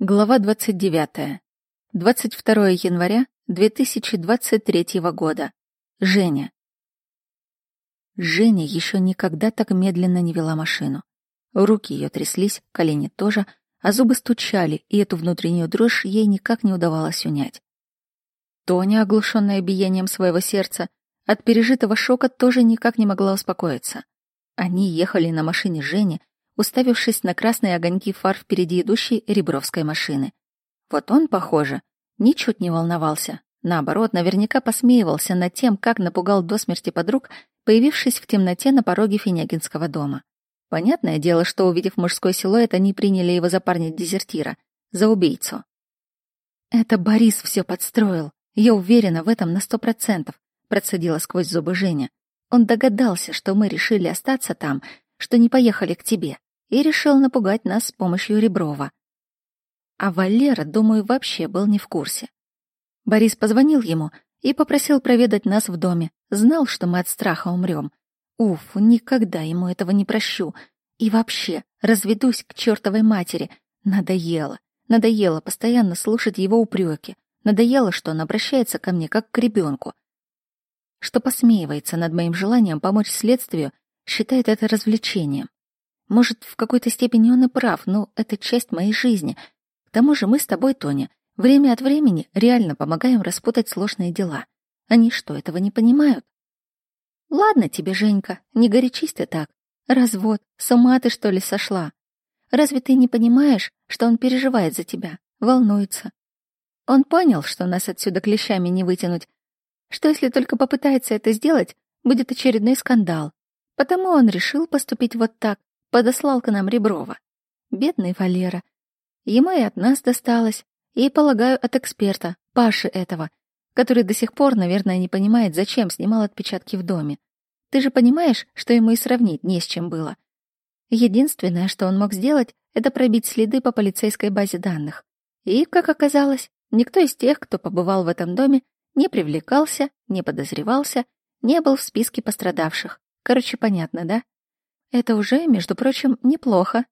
Глава 29. 22 января 2023 года. Женя. Женя еще никогда так медленно не вела машину. Руки ее тряслись, колени тоже, а зубы стучали, и эту внутреннюю дрожь ей никак не удавалось унять. Тоня, оглушенная биением своего сердца, от пережитого шока тоже никак не могла успокоиться. Они ехали на машине Жени, уставившись на красные огоньки фар впереди идущей ребровской машины. Вот он, похоже, ничуть не волновался. Наоборот, наверняка посмеивался над тем, как напугал до смерти подруг, появившись в темноте на пороге Финягинского дома. Понятное дело, что, увидев мужской силуэт, они приняли его за парня-дезертира, за убийцу. «Это Борис все подстроил. Я уверена в этом на сто процентов», — процедила сквозь зубы Женя. «Он догадался, что мы решили остаться там, что не поехали к тебе и решил напугать нас с помощью Реброва. А Валера, думаю, вообще был не в курсе. Борис позвонил ему и попросил проведать нас в доме. Знал, что мы от страха умрем. Уф, никогда ему этого не прощу. И вообще, разведусь к чертовой матери. Надоело. Надоело постоянно слушать его упреки. Надоело, что он обращается ко мне как к ребенку. Что посмеивается над моим желанием помочь следствию, считает это развлечением. Может, в какой-то степени он и прав, но это часть моей жизни. К тому же мы с тобой, Тоня, время от времени реально помогаем распутать сложные дела. Они что, этого не понимают? Ладно тебе, Женька, не горячись ты так. Развод, с ума ты, что ли, сошла? Разве ты не понимаешь, что он переживает за тебя, волнуется? Он понял, что нас отсюда клещами не вытянуть, что если только попытается это сделать, будет очередной скандал. Потому он решил поступить вот так, подослал к нам Реброва. Бедный Валера. Ему и от нас досталось, и, полагаю, от эксперта, Паши этого, который до сих пор, наверное, не понимает, зачем снимал отпечатки в доме. Ты же понимаешь, что ему и сравнить не с чем было. Единственное, что он мог сделать, это пробить следы по полицейской базе данных. И, как оказалось, никто из тех, кто побывал в этом доме, не привлекался, не подозревался, не был в списке пострадавших. Короче, понятно, да? Это уже, между прочим, неплохо.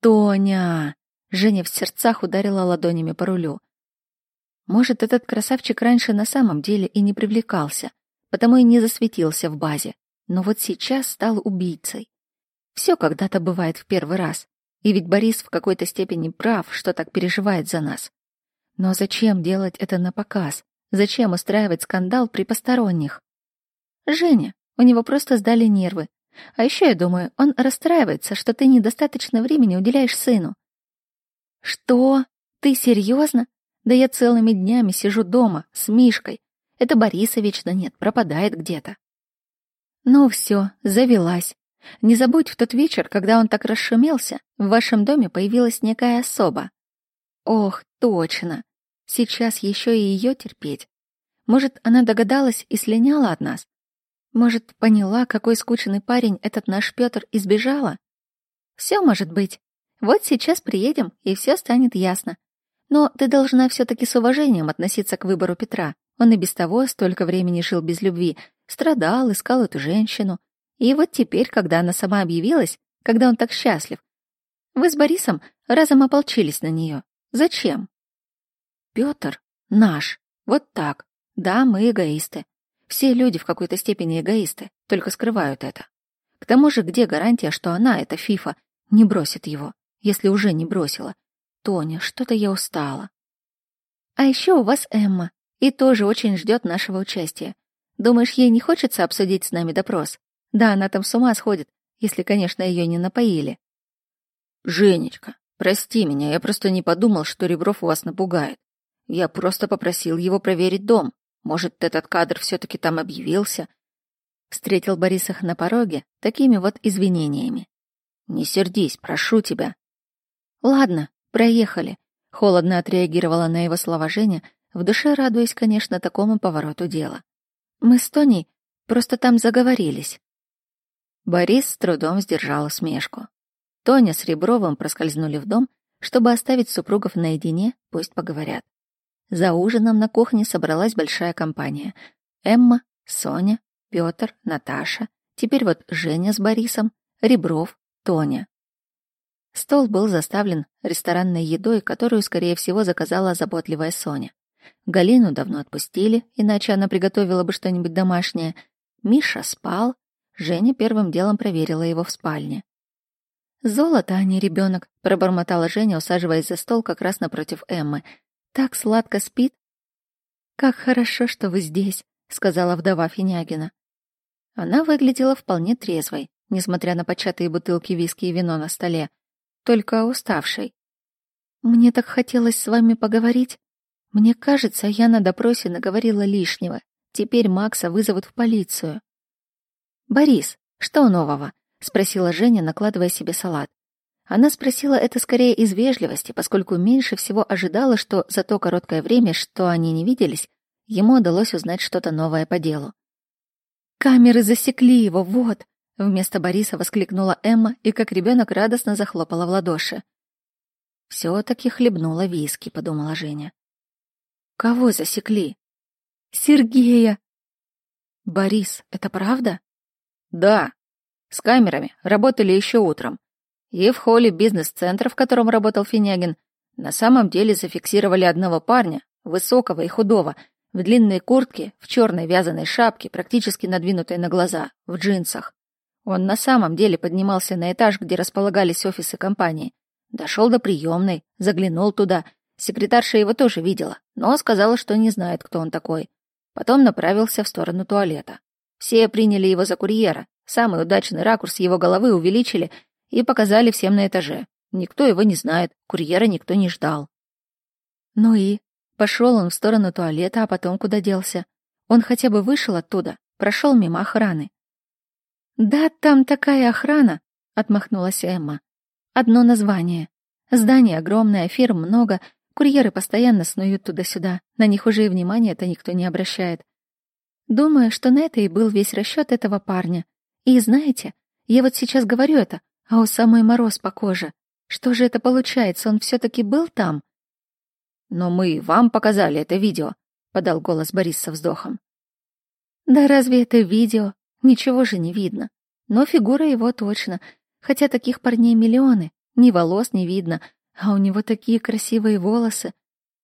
Тоня! Женя в сердцах ударила ладонями по рулю. Может, этот красавчик раньше на самом деле и не привлекался, потому и не засветился в базе, но вот сейчас стал убийцей. Все когда-то бывает в первый раз, и ведь Борис в какой-то степени прав, что так переживает за нас. Но зачем делать это на показ? Зачем устраивать скандал при посторонних? Женя, у него просто сдали нервы, а еще я думаю, он расстраивается, что ты недостаточно времени уделяешь сыну. Что? Ты серьезно? Да я целыми днями сижу дома с Мишкой. Это Бориса вечно нет, пропадает где-то. Ну все, завелась. Не забудь, в тот вечер, когда он так расшумелся, в вашем доме появилась некая особа. Ох, точно. Сейчас еще и ее терпеть. Может, она догадалась и слиняла от нас, может, поняла, какой скучный парень этот наш Пётр избежала? Все может быть. Вот сейчас приедем, и все станет ясно. Но ты должна все таки с уважением относиться к выбору Петра. Он и без того столько времени жил без любви, страдал, искал эту женщину. И вот теперь, когда она сама объявилась, когда он так счастлив, вы с Борисом разом ополчились на нее. Зачем? Пётр наш. Вот так. Да, мы эгоисты. Все люди в какой-то степени эгоисты, только скрывают это. К тому же, где гарантия, что она, эта Фифа, не бросит его, если уже не бросила? Тоня, что-то я устала. А еще у вас Эмма, и тоже очень ждет нашего участия. Думаешь, ей не хочется обсудить с нами допрос? Да, она там с ума сходит, если, конечно, ее не напоили. Женечка, прости меня, я просто не подумал, что Ребров вас напугает. Я просто попросил его проверить дом. Может, этот кадр все-таки там объявился? Встретил Борисах на пороге такими вот извинениями. Не сердись, прошу тебя. Ладно, проехали. Холодно отреагировала на его слова Женя, в душе радуясь, конечно, такому повороту дела. Мы с Тоней просто там заговорились. Борис с трудом сдержал усмешку. Тоня с Ребровым проскользнули в дом, чтобы оставить супругов наедине, пусть поговорят. За ужином на кухне собралась большая компания. Эмма, Соня, Пётр, Наташа, теперь вот Женя с Борисом, Ребров, Тоня. Стол был заставлен ресторанной едой, которую, скорее всего, заказала заботливая Соня. Галину давно отпустили, иначе она приготовила бы что-нибудь домашнее. Миша спал. Женя первым делом проверила его в спальне. «Золото, а не ребенок», — пробормотала Женя, усаживаясь за стол как раз напротив Эммы. «Так сладко спит». «Как хорошо, что вы здесь», — сказала вдова Финягина. Она выглядела вполне трезвой, несмотря на початые бутылки виски и вино на столе, только уставшей. «Мне так хотелось с вами поговорить. Мне кажется, я на допросе наговорила лишнего. Теперь Макса вызовут в полицию». «Борис, что нового?» — спросила Женя, накладывая себе салат. Она спросила это скорее из вежливости, поскольку меньше всего ожидала, что за то короткое время, что они не виделись, ему удалось узнать что-то новое по делу. «Камеры засекли его, вот!» Вместо Бориса воскликнула Эмма и как ребенок радостно захлопала в ладоши. «Все-таки хлебнула виски», — подумала Женя. «Кого засекли?» «Сергея!» «Борис, это правда?» «Да. С камерами работали еще утром. И в холле бизнес-центра, в котором работал Финягин, на самом деле зафиксировали одного парня, высокого и худого, в длинной куртке, в черной вязаной шапке, практически надвинутой на глаза, в джинсах. Он на самом деле поднимался на этаж, где располагались офисы компании. Дошел до приемной, заглянул туда. Секретарша его тоже видела, но сказала, что не знает, кто он такой. Потом направился в сторону туалета. Все приняли его за курьера. Самый удачный ракурс его головы увеличили и показали всем на этаже. Никто его не знает, курьера никто не ждал. Ну и? Пошел он в сторону туалета, а потом куда делся? Он хотя бы вышел оттуда, прошел мимо охраны. «Да там такая охрана», — отмахнулась Эмма. «Одно название. Здание огромное, фирм много, курьеры постоянно снуют туда-сюда, на них уже и внимания-то никто не обращает. Думаю, что на это и был весь расчет этого парня. И знаете, я вот сейчас говорю это, а у самой мороз по коже. Что же это получается, он все таки был там?» «Но мы вам показали это видео», — подал голос Борис со вздохом. «Да разве это видео? Ничего же не видно. Но фигура его точно. Хотя таких парней миллионы. Ни волос не видно. А у него такие красивые волосы.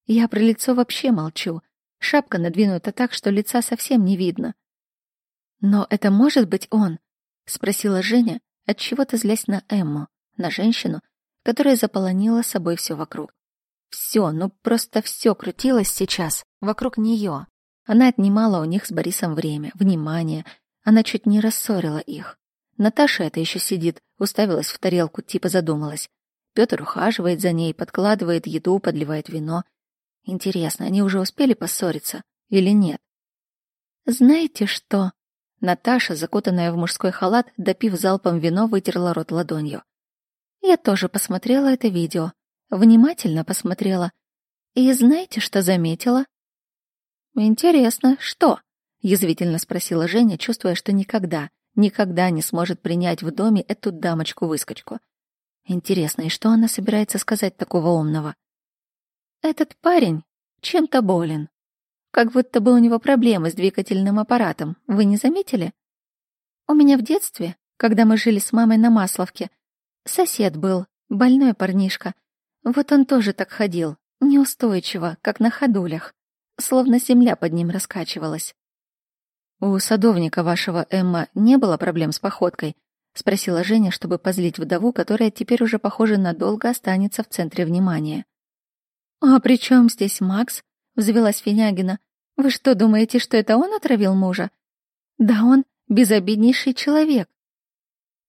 Я про лицо вообще молчу. Шапка надвинута так, что лица совсем не видно. «Но это может быть он?» — спросила Женя, отчего-то злясь на Эмму, на женщину, которая заполонила собой все вокруг. Все, ну просто все крутилось сейчас вокруг нее. Она отнимала у них с Борисом время, внимание — она чуть не рассорила их. Наташа это еще сидит, уставилась в тарелку, типа задумалась. Петр ухаживает за ней, подкладывает еду, подливает вино. Интересно, они уже успели поссориться или нет? Знаете что? Наташа, закутанная в мужской халат, допив залпом вино, вытерла рот ладонью. Я тоже посмотрела это видео. Внимательно посмотрела. И знаете, что заметила? Интересно, что? язвительно спросила Женя, чувствуя, что никогда, никогда не сможет принять в доме эту дамочку-выскочку. Интересно, и что она собирается сказать такого умного? Этот парень чем-то болен. Как будто бы у него проблемы с двигательным аппаратом. Вы не заметили? У меня в детстве, когда мы жили с мамой на Масловке, сосед был, больной парнишка. Вот он тоже так ходил, неустойчиво, как на ходулях, словно земля под ним раскачивалась. «У садовника вашего, Эмма, не было проблем с походкой?» — спросила Женя, чтобы позлить вдову, которая теперь уже, похоже, надолго останется в центре внимания. «А при чем здесь Макс?» — взвелась Финягина. «Вы что, думаете, что это он отравил мужа?» «Да он безобиднейший человек».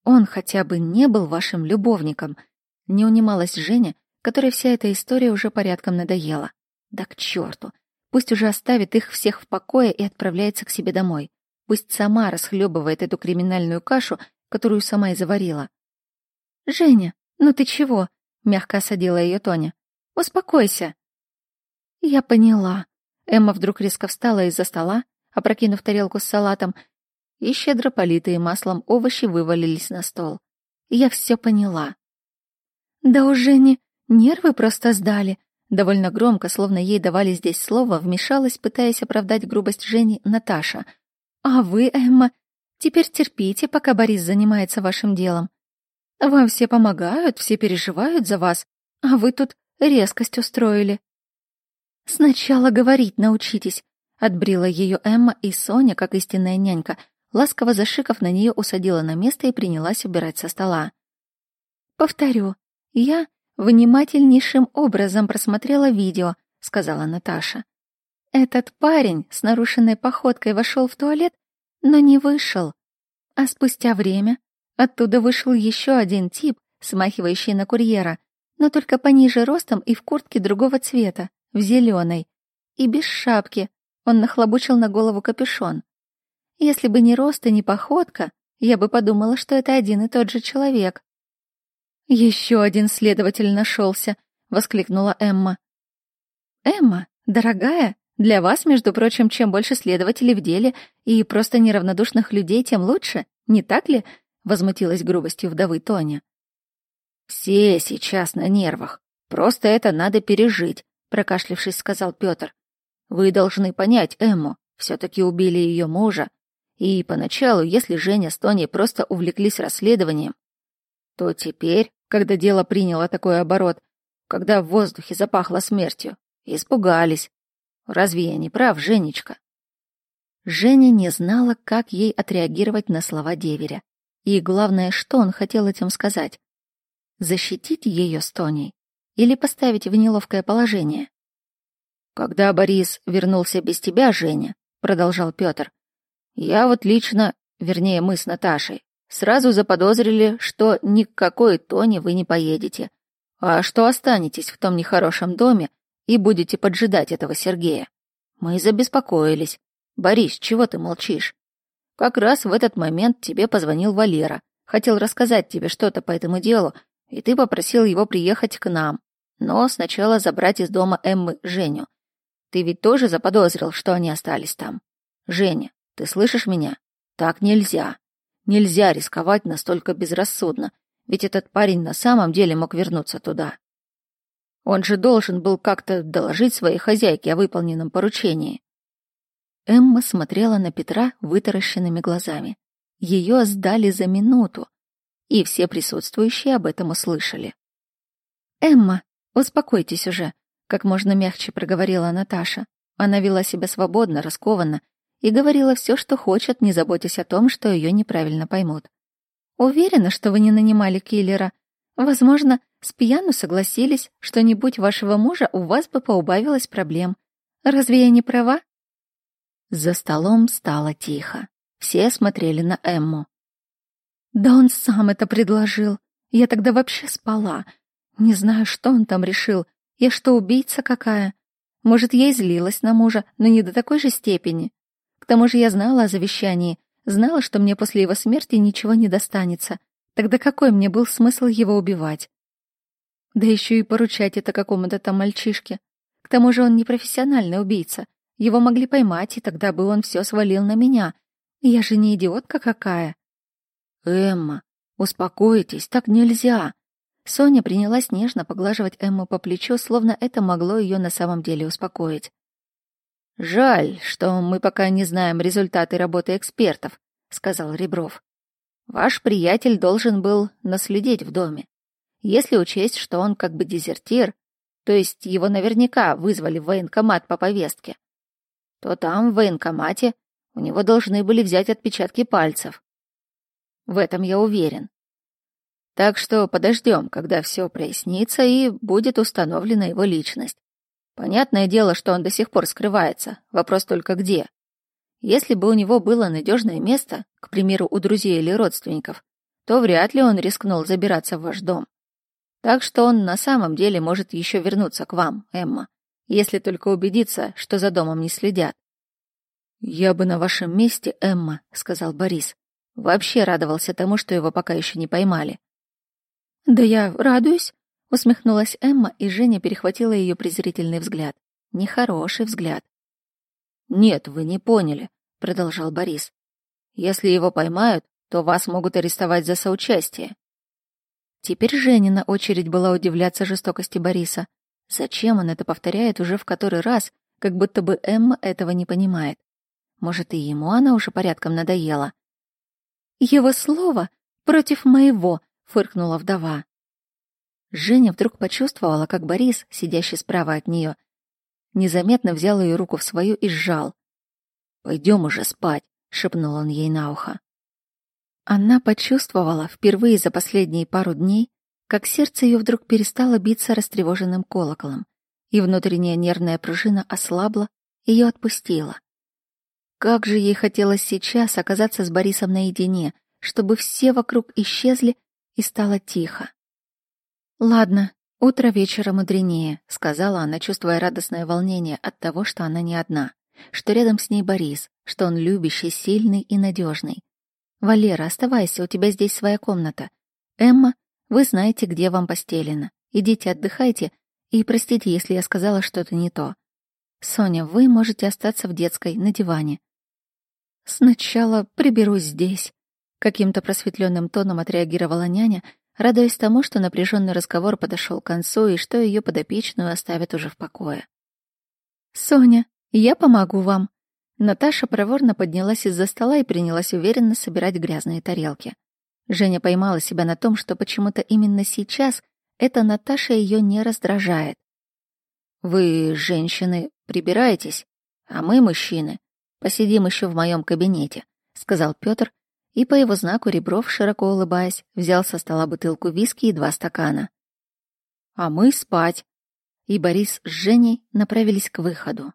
«Он хотя бы не был вашим любовником», — не унималась Женя, которой вся эта история уже порядком надоела. «Да к черту! Пусть уже оставит их всех в покое и отправляется к себе домой. Пусть сама расхлебывает эту криминальную кашу, которую сама и заварила. «Женя, ну ты чего?» — мягко осадила ее Тоня. «Успокойся». «Я поняла». Эмма вдруг резко встала из-за стола, опрокинув тарелку с салатом, и щедро политые маслом овощи вывалились на стол. «Я все поняла». «Да уже не... Нервы просто сдали», Довольно громко, словно ей давали здесь слово, вмешалась, пытаясь оправдать грубость Жени, Наташа. «А вы, Эмма, теперь терпите, пока Борис занимается вашим делом. Вам все помогают, все переживают за вас, а вы тут резкость устроили. Сначала говорить научитесь, отбрила ее Эмма, и Соня, как истинная нянька, ласково зашикав на нее, усадила на место и принялась убирать со стола. Повторю, я внимательнейшим образом просмотрела видео, сказала Наташа. Этот парень с нарушенной походкой вошел в туалет, но не вышел. А спустя время оттуда вышел еще один тип, смахивающий на курьера, но только пониже ростом и в куртке другого цвета, в зеленой, и без шапки. Он нахлобучил на голову капюшон. Если бы не рост и не походка, я бы подумала, что это один и тот же человек. Еще один следователь нашелся, воскликнула Эмма. Эмма, дорогая, для вас, между прочим, чем больше следователей в деле и просто неравнодушных людей, тем лучше, не так ли? Возмутилась грубостью вдовы Тоня. Все сейчас на нервах. Просто это надо пережить, прокашлившись, сказал Петр. Вы должны понять Эмму. Все-таки убили ее мужа. И поначалу, если Женя с Тоней просто увлеклись расследованием, то теперь, когда дело приняло такой оборот, когда в воздухе запахло смертью, испугались, Разве я не прав, Женечка? Женя не знала, как ей отреагировать на слова деверя. И главное, что он хотел этим сказать. Защитить ее с Тоней или поставить в неловкое положение? Когда Борис вернулся без тебя, Женя, продолжал Петр, я вот лично, вернее, мы с Наташей, сразу заподозрили, что ни к какой Тоне вы не поедете, а что останетесь в том нехорошем доме и будете поджидать этого Сергея. Мы забеспокоились. Борис, чего ты молчишь? Как раз в этот момент тебе позвонил Валера. Хотел рассказать тебе что-то по этому делу, и ты попросил его приехать к нам. Но сначала забрать из дома Эммы Женю. Ты ведь тоже заподозрил, что они остались там. Женя, ты слышишь меня? Так нельзя. Нельзя рисковать настолько безрассудно, ведь этот парень на самом деле мог вернуться туда. Он же должен был как-то доложить своей хозяйке о выполненном поручении. Эмма смотрела на Петра вытаращенными глазами. Ее сдали за минуту, и все присутствующие об этом услышали. «Эмма, успокойтесь уже», — как можно мягче проговорила Наташа. Она вела себя свободно, раскованно и говорила все, что хочет, не заботясь о том, что ее неправильно поймут. «Уверена, что вы не нанимали киллера. Возможно, с пьяну согласились, что не будь вашего мужа, у вас бы поубавилось проблем. Разве я не права? За столом стало тихо. Все смотрели на Эмму. Да он сам это предложил. Я тогда вообще спала. Не знаю, что он там решил. Я что, убийца какая? Может, я и злилась на мужа, но не до такой же степени. К тому же я знала о завещании, знала, что мне после его смерти ничего не достанется. Тогда какой мне был смысл его убивать? Да еще и поручать это какому-то там мальчишке. К тому же он не профессиональный убийца. Его могли поймать, и тогда бы он все свалил на меня. Я же не идиотка какая. Эмма, успокойтесь, так нельзя. Соня принялась нежно поглаживать Эмму по плечу, словно это могло ее на самом деле успокоить. «Жаль, что мы пока не знаем результаты работы экспертов», — сказал Ребров. «Ваш приятель должен был наследить в доме. Если учесть, что он как бы дезертир, то есть его наверняка вызвали в военкомат по повестке, то там, в военкомате, у него должны были взять отпечатки пальцев. В этом я уверен. Так что подождем, когда все прояснится и будет установлена его личность. Понятное дело, что он до сих пор скрывается, вопрос только где. Если бы у него было надежное место, к примеру, у друзей или родственников, то вряд ли он рискнул забираться в ваш дом. Так что он на самом деле может еще вернуться к вам, Эмма, если только убедиться, что за домом не следят. «Я бы на вашем месте, Эмма», — сказал Борис. Вообще радовался тому, что его пока еще не поймали. «Да я радуюсь», — усмехнулась Эмма, и Женя перехватила ее презрительный взгляд. Нехороший взгляд. «Нет, вы не поняли», — продолжал Борис. «Если его поймают, то вас могут арестовать за соучастие. Теперь Женина очередь была удивляться жестокости Бориса. Зачем он это повторяет уже в который раз, как будто бы Эмма этого не понимает? Может, и ему она уже порядком надоела? «Его слово против моего», фыркнула вдова. Женя вдруг почувствовала, как Борис, сидящий справа от нее, незаметно взял ее руку в свою и сжал. «Пойдем уже спать», — шепнул он ей на ухо. Она почувствовала впервые за последние пару дней, как сердце ее вдруг перестало биться растревоженным колоколом, и внутренняя нервная пружина ослабла, ее отпустила. Как же ей хотелось сейчас оказаться с Борисом наедине, чтобы все вокруг исчезли и стало тихо. «Ладно, утро вечера мудренее», — сказала она, чувствуя радостное волнение от того, что она не одна, что рядом с ней Борис, что он любящий, сильный и надежный. «Валера, оставайся, у тебя здесь своя комната. Эмма, вы знаете, где вам постелено. Идите отдыхайте, и простите, если я сказала что-то не то. Соня, вы можете остаться в детской, на диване. Сначала приберусь здесь. Каким-то просветленным тоном отреагировала няня, радуясь тому, что напряженный разговор подошел к концу и что ее подопечную оставят уже в покое. «Соня, я помогу вам». Наташа проворно поднялась из-за стола и принялась уверенно собирать грязные тарелки. Женя поймала себя на том, что почему-то именно сейчас эта Наташа ее не раздражает. «Вы, женщины, прибираетесь, а мы, мужчины, посидим еще в моем кабинете», — сказал Петр, и по его знаку Ребров, широко улыбаясь, взял со стола бутылку виски и два стакана. «А мы спать». И Борис с Женей направились к выходу.